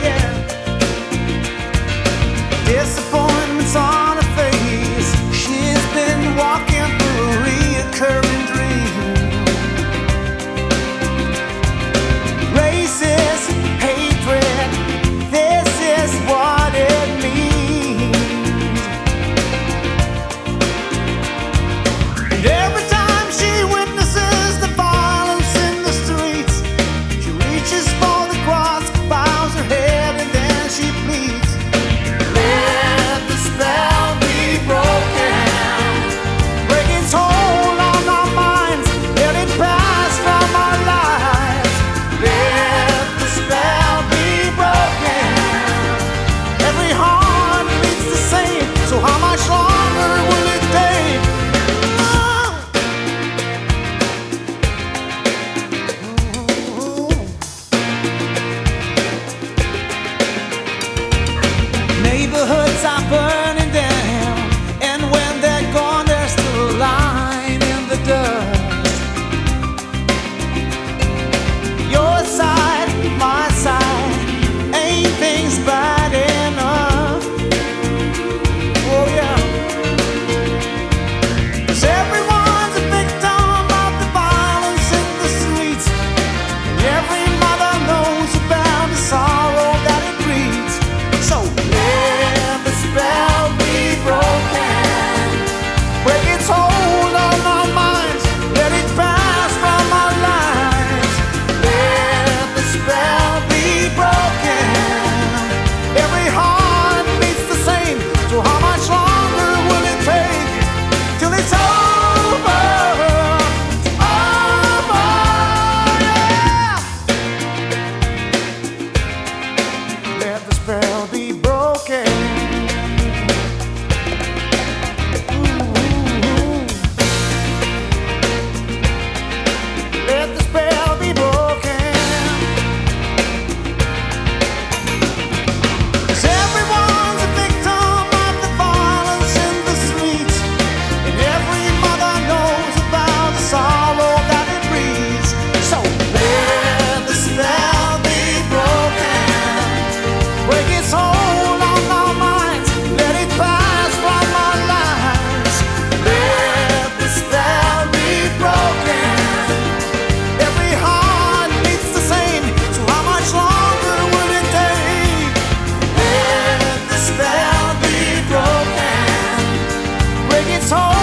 yeah. Neighborhoods are burning down, and when they're gone, there's still a line in the dust. Your side, my side, ain't things bad enough. Oh yeah. Cause every home.